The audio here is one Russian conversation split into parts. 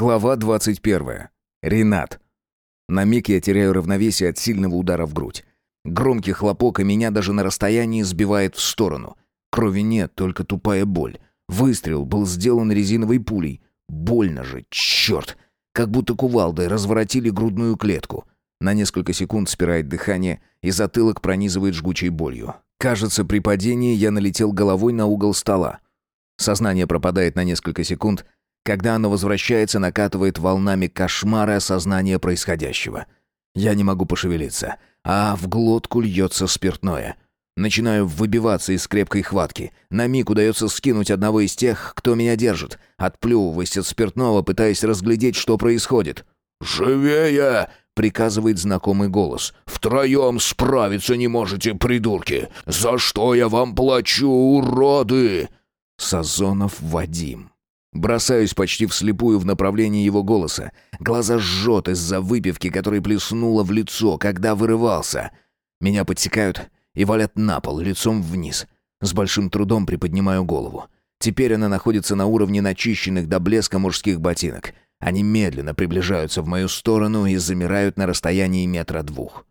Глава 21. Ренат. На миг я теряю равновесие от сильного удара в грудь. Громкий хлопок, и меня даже на расстоянии сбивает в сторону. Крови нет, только тупая боль. Выстрел был сделан резиновой пулей. Больно же, черт! Как будто кувалдой разворотили грудную клетку. На несколько секунд спирает дыхание, и затылок пронизывает жгучей болью. Кажется, при падении я налетел головой на угол стола. Сознание пропадает на несколько секунд, когда оно возвращается, накатывает волнами кошмара осознания происходящего. Я не могу пошевелиться, а в глотку льется спиртное. Начинаю выбиваться из крепкой хватки. На миг удается скинуть одного из тех, кто меня держит. Отплевываясь от спиртного, пытаясь разглядеть, что происходит. «Живее!» — приказывает знакомый голос. «Втроем справиться не можете, придурки! За что я вам плачу, уроды?» Сазонов Вадим. Бросаюсь почти вслепую в направлении его голоса. Глаза жжет из-за выпивки, которая плеснула в лицо, когда вырывался. Меня подсекают и валят на пол, лицом вниз. С большим трудом приподнимаю голову. Теперь она находится на уровне начищенных до блеска мужских ботинок. Они медленно приближаются в мою сторону и замирают на расстоянии метра двух.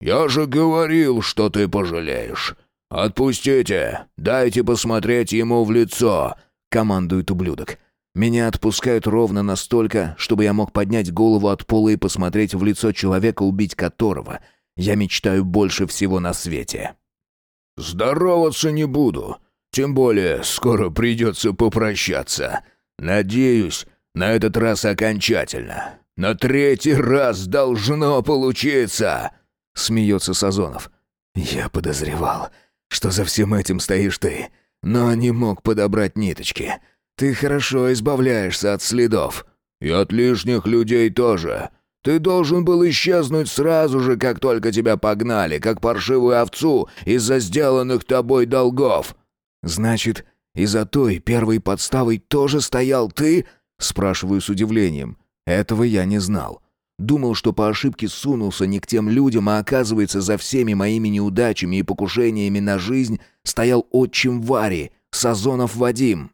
«Я же говорил, что ты пожалеешь. «Отпустите! Дайте посмотреть ему в лицо!» — командует ублюдок. Меня отпускают ровно настолько, чтобы я мог поднять голову от пола и посмотреть в лицо человека, убить которого я мечтаю больше всего на свете. «Здороваться не буду. Тем более скоро придется попрощаться. Надеюсь, на этот раз окончательно. На третий раз должно получиться!» — смеется Сазонов. «Я подозревал что за всем этим стоишь ты, но не мог подобрать ниточки. Ты хорошо избавляешься от следов». «И от лишних людей тоже. Ты должен был исчезнуть сразу же, как только тебя погнали, как паршивую овцу из-за сделанных тобой долгов». «Значит, из-за той первой подставой тоже стоял ты?» Спрашиваю с удивлением. Этого я не знал. Думал, что по ошибке сунулся не к тем людям, а оказывается, за всеми моими неудачами и покушениями на жизнь стоял отчим Вари, Сазонов Вадим.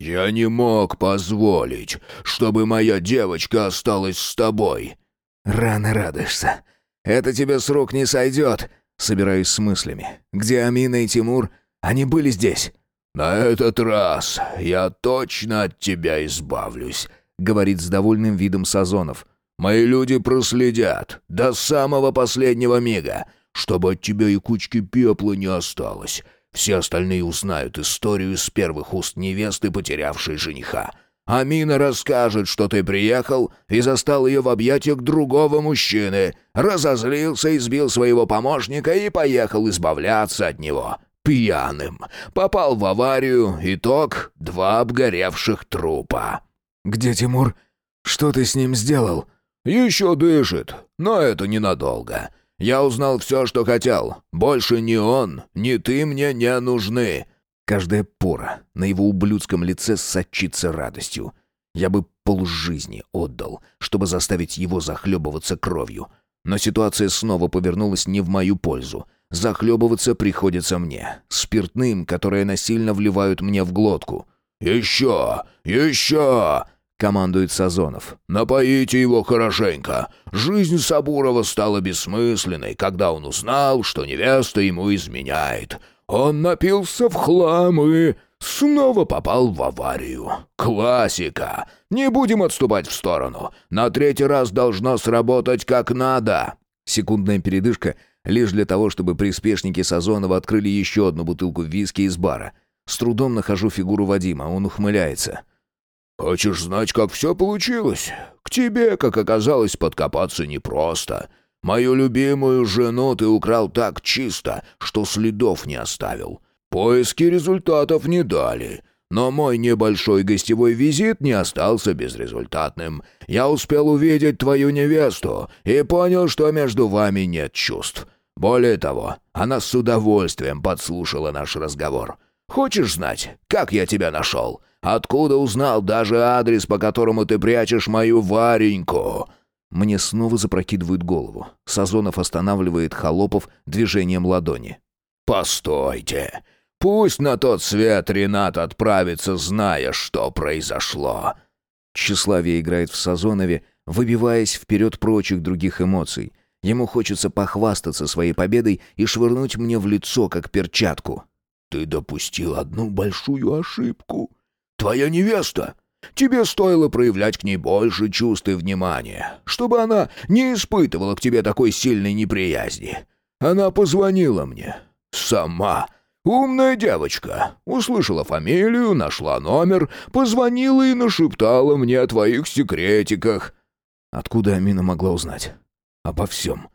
«Я не мог позволить, чтобы моя девочка осталась с тобой». «Рано радуешься. Это тебе с рук не сойдет». Собираюсь с мыслями. «Где Амина и Тимур? Они были здесь». «На этот раз я точно от тебя избавлюсь», — говорит с довольным видом Сазонов. Мои люди проследят до самого последнего мига, чтобы от тебя и кучки пепла не осталось. Все остальные узнают историю с первых уст невесты, потерявшей жениха. Амина расскажет, что ты приехал и застал ее в объятиях другого мужчины, разозлился, избил своего помощника и поехал избавляться от него. Пьяным. Попал в аварию, итог — два обгоревших трупа. «Где Тимур? Что ты с ним сделал?» «Еще дышит, но это ненадолго. Я узнал все, что хотел. Больше ни он, ни ты мне не нужны». Каждая пора на его ублюдском лице сочится радостью. Я бы полжизни отдал, чтобы заставить его захлебываться кровью. Но ситуация снова повернулась не в мою пользу. Захлебываться приходится мне. Спиртным, которое насильно вливают мне в глотку. «Еще! Еще!» Командует Сазонов. «Напоите его хорошенько. Жизнь Сабурова стала бессмысленной, когда он узнал, что невеста ему изменяет. Он напился в хлам и снова попал в аварию. Классика. Не будем отступать в сторону. На третий раз должно сработать как надо». Секундная передышка лишь для того, чтобы приспешники Сазонова открыли еще одну бутылку виски из бара. С трудом нахожу фигуру Вадима, он ухмыляется. «Хочешь знать, как все получилось? К тебе, как оказалось, подкопаться непросто. Мою любимую жену ты украл так чисто, что следов не оставил. Поиски результатов не дали». Но мой небольшой гостевой визит не остался безрезультатным. Я успел увидеть твою невесту и понял, что между вами нет чувств. Более того, она с удовольствием подслушала наш разговор. Хочешь знать, как я тебя нашел? Откуда узнал даже адрес, по которому ты прячешь мою Вареньку?» Мне снова запрокидывают голову. Сазонов останавливает Холопов движением ладони. «Постойте! Пусть на тот свет Ренат отправится, зная, что произошло!» Тщеславие играет в Сазонове, выбиваясь вперед прочих других эмоций. Ему хочется похвастаться своей победой и швырнуть мне в лицо, как перчатку. «Ты допустил одну большую ошибку. Твоя невеста. Тебе стоило проявлять к ней больше чувств и внимания, чтобы она не испытывала к тебе такой сильной неприязни. Она позвонила мне. Сама. Умная девочка. Услышала фамилию, нашла номер, позвонила и нашептала мне о твоих секретиках». Откуда Амина могла узнать? Обо всем.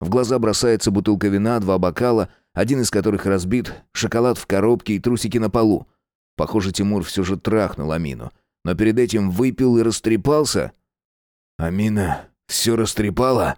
В глаза бросается бутылка вина, два бокала, один из которых разбит, шоколад в коробке и трусики на полу. Похоже, Тимур все же трахнул Амину. Но перед этим выпил и растрепался. Амина все растрепала?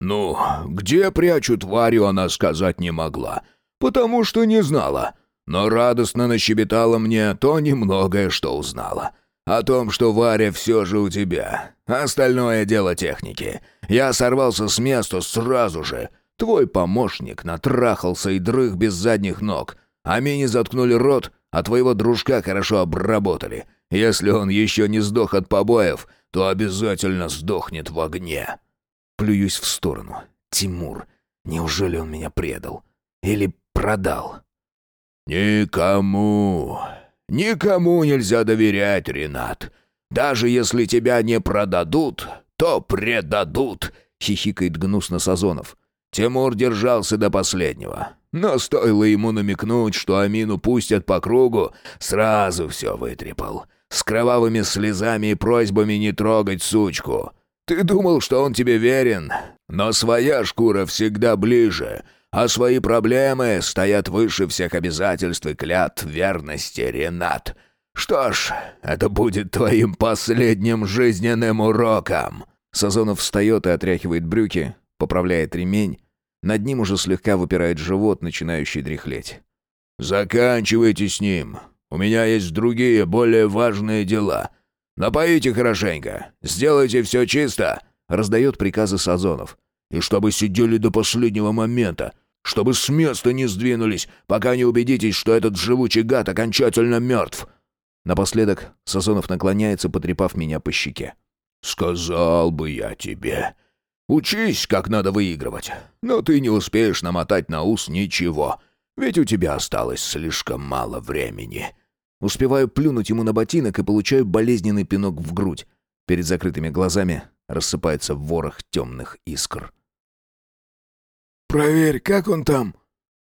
«Ну, где прячут Варю, она сказать не могла, потому что не знала. Но радостно нащебетала мне то немногое, что узнала. О том, что Варя все же у тебя. Остальное дело техники. Я сорвался с места сразу же. Твой помощник натрахался и дрых без задних ног. А мне заткнули рот, а твоего дружка хорошо обработали. Если он еще не сдох от побоев, то обязательно сдохнет в огне». Плююсь в сторону. «Тимур, неужели он меня предал? Или продал?» «Никому Никому нельзя доверять, Ренат. Даже если тебя не продадут, то предадут», — хихикает гнусно Сазонов. Тимур держался до последнего. Но стоило ему намекнуть, что Амину пустят по кругу, сразу все вытрепал. С кровавыми слезами и просьбами не трогать сучку. Ты думал, что он тебе верен, но своя шкура всегда ближе, а свои проблемы стоят выше всех обязательств и клят верности, Ренат. Что ж, это будет твоим последним жизненным уроком». Сазонов встает и отряхивает брюки, поправляет ремень. Над ним уже слегка выпирает живот, начинающий дряхлеть. «Заканчивайте с ним. У меня есть другие, более важные дела. Напоите хорошенько. Сделайте все чисто», — раздает приказы Сазонов. «И чтобы сидели до последнего момента чтобы с места не сдвинулись, пока не убедитесь, что этот живучий гад окончательно мертв». Напоследок Сазонов наклоняется, потрепав меня по щеке. «Сказал бы я тебе. Учись, как надо выигрывать. Но ты не успеешь намотать на ус ничего, ведь у тебя осталось слишком мало времени». Успеваю плюнуть ему на ботинок и получаю болезненный пинок в грудь. Перед закрытыми глазами рассыпается ворох темных искр. «Проверь, как он там?»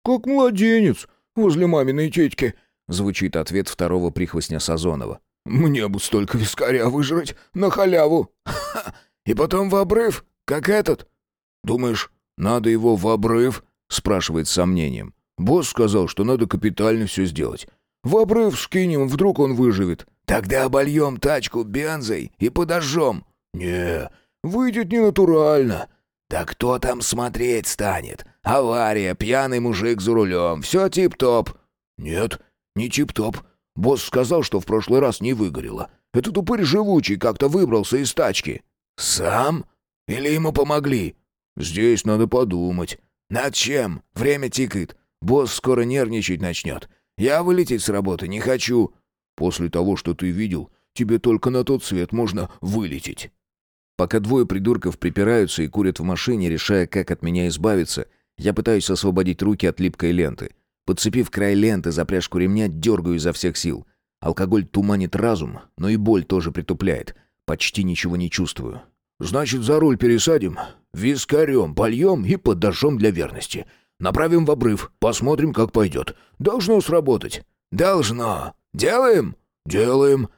«Как младенец, возле маминой тетки», — звучит ответ второго прихвостня Сазонова. «Мне бы столько вискаря выжрать на халяву. Ха, и потом в обрыв, как этот». «Думаешь, надо его в обрыв?» — спрашивает с сомнением. «Босс сказал, что надо капитально все сделать. В обрыв скинем, вдруг он выживет». «Тогда обольем тачку бензой и подожжем». «Не, выйдет ненатурально. «Да кто там смотреть станет? Авария, пьяный мужик за рулем, все тип-топ». «Нет, не тип-топ. Босс сказал, что в прошлый раз не выгорело. Этот упырь живучий как-то выбрался из тачки». «Сам? Или ему помогли?» «Здесь надо подумать». «Над чем? Время тикает. Босс скоро нервничать начнет. Я вылететь с работы не хочу». «После того, что ты видел, тебе только на тот свет можно вылететь». Пока двое придурков припираются и курят в машине, решая, как от меня избавиться, я пытаюсь освободить руки от липкой ленты. Подцепив край ленты за пряжку ремня, дергаю изо всех сил. Алкоголь туманит разум, но и боль тоже притупляет. Почти ничего не чувствую. «Значит, за руль пересадим, вискарем польем и подожжем для верности. Направим в обрыв, посмотрим, как пойдет. Должно сработать». «Должно. Делаем?» «Делаем».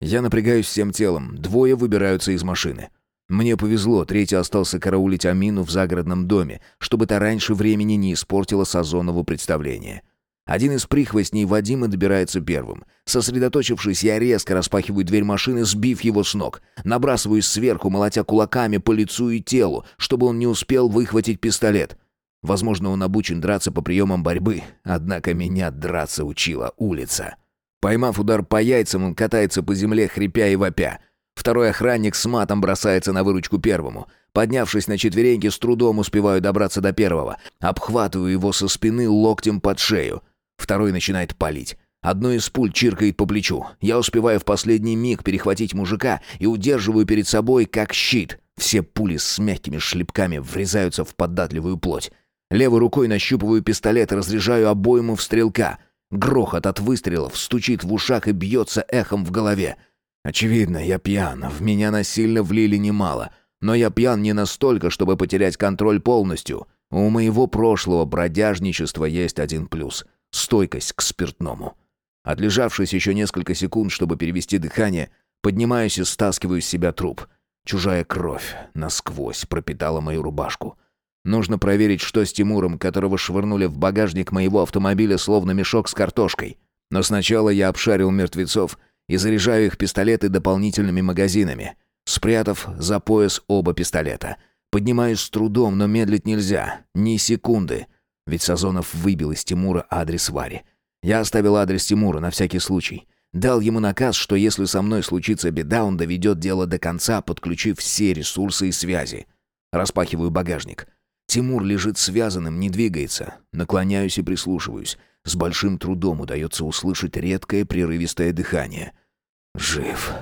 Я напрягаюсь всем телом. Двое выбираются из машины. Мне повезло, третий остался караулить Амину в загородном доме, чтобы та раньше времени не испортила Сазонову представление. Один из прихвостней Вадима добирается первым. Сосредоточившись, я резко распахиваю дверь машины, сбив его с ног. Набрасываюсь сверху, молотя кулаками по лицу и телу, чтобы он не успел выхватить пистолет. Возможно, он обучен драться по приемам борьбы, однако меня драться учила улица. Поймав удар по яйцам, он катается по земле, хрипя и вопя. Второй охранник с матом бросается на выручку первому. Поднявшись на четвереньки, с трудом успеваю добраться до первого. Обхватываю его со спины локтем под шею. Второй начинает палить. Одной из пуль чиркает по плечу. Я успеваю в последний миг перехватить мужика и удерживаю перед собой как щит. Все пули с мягкими шлепками врезаются в податливую плоть. Левой рукой нащупываю пистолет и разряжаю обойму в стрелка. Грохот от выстрелов стучит в ушах и бьется эхом в голове. Очевидно, я пьян, в меня насильно влили немало. Но я пьян не настолько, чтобы потерять контроль полностью. У моего прошлого бродяжничества есть один плюс — стойкость к спиртному. Отлежавшись еще несколько секунд, чтобы перевести дыхание, поднимаюсь и стаскиваю с себя труп. Чужая кровь насквозь пропитала мою рубашку. Нужно проверить, что с Тимуром, которого швырнули в багажник моего автомобиля словно мешок с картошкой. Но сначала я обшарил мертвецов и заряжаю их пистолеты дополнительными магазинами, спрятав за пояс оба пистолета. Поднимаюсь с трудом, но медлить нельзя. Ни секунды. Ведь Сазонов выбил из Тимура адрес Вари. Я оставил адрес Тимура на всякий случай. Дал ему наказ, что если со мной случится беда, он доведет дело до конца, подключив все ресурсы и связи. Распахиваю багажник. Тимур лежит связанным, не двигается. Наклоняюсь и прислушиваюсь. С большим трудом удается услышать редкое прерывистое дыхание. Жив.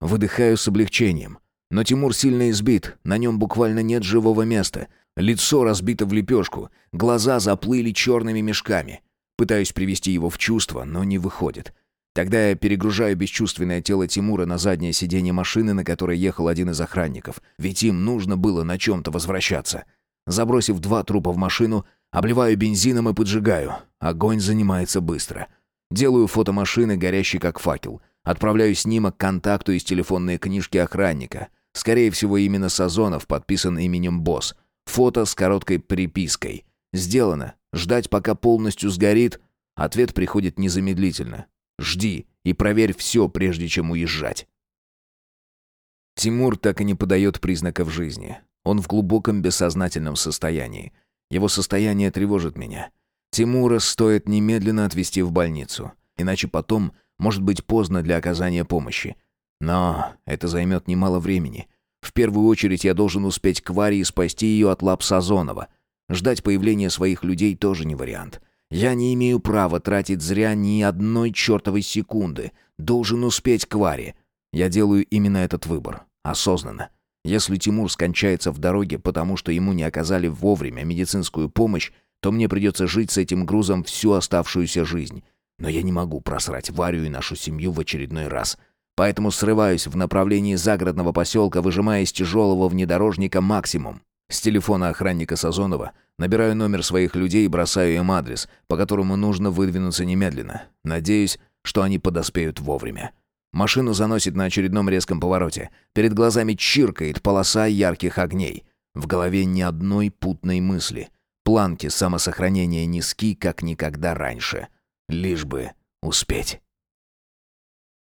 Выдыхаю с облегчением. Но Тимур сильно избит, на нем буквально нет живого места. Лицо разбито в лепешку, глаза заплыли черными мешками. Пытаюсь привести его в чувство, но не выходит. Тогда я перегружаю бесчувственное тело Тимура на заднее сиденье машины, на которой ехал один из охранников. Ведь им нужно было на чем-то возвращаться. Забросив два трупа в машину, обливаю бензином и поджигаю. Огонь занимается быстро. Делаю фото машины, горящей как факел. Отправляю снимок контакту из телефонной книжки охранника. Скорее всего, именно Сазонов подписан именем «Босс». Фото с короткой припиской. Сделано. Ждать, пока полностью сгорит? Ответ приходит незамедлительно. Жди и проверь все, прежде чем уезжать. Тимур так и не подает признаков жизни. Он в глубоком бессознательном состоянии. Его состояние тревожит меня. Тимура стоит немедленно отвезти в больницу. Иначе потом может быть поздно для оказания помощи. Но это займет немало времени. В первую очередь я должен успеть к Варе и спасти ее от лап Сазонова. Ждать появления своих людей тоже не вариант. Я не имею права тратить зря ни одной чертовой секунды. Должен успеть к Варе. Я делаю именно этот выбор. Осознанно. Если Тимур скончается в дороге, потому что ему не оказали вовремя медицинскую помощь, то мне придется жить с этим грузом всю оставшуюся жизнь. Но я не могу просрать Варю и нашу семью в очередной раз. Поэтому срываюсь в направлении загородного поселка, выжимая из тяжелого внедорожника максимум. С телефона охранника Сазонова набираю номер своих людей и бросаю им адрес, по которому нужно выдвинуться немедленно. Надеюсь, что они подоспеют вовремя. Машину заносит на очередном резком повороте. Перед глазами чиркает полоса ярких огней. В голове ни одной путной мысли. Планки самосохранения низки, как никогда раньше. Лишь бы успеть.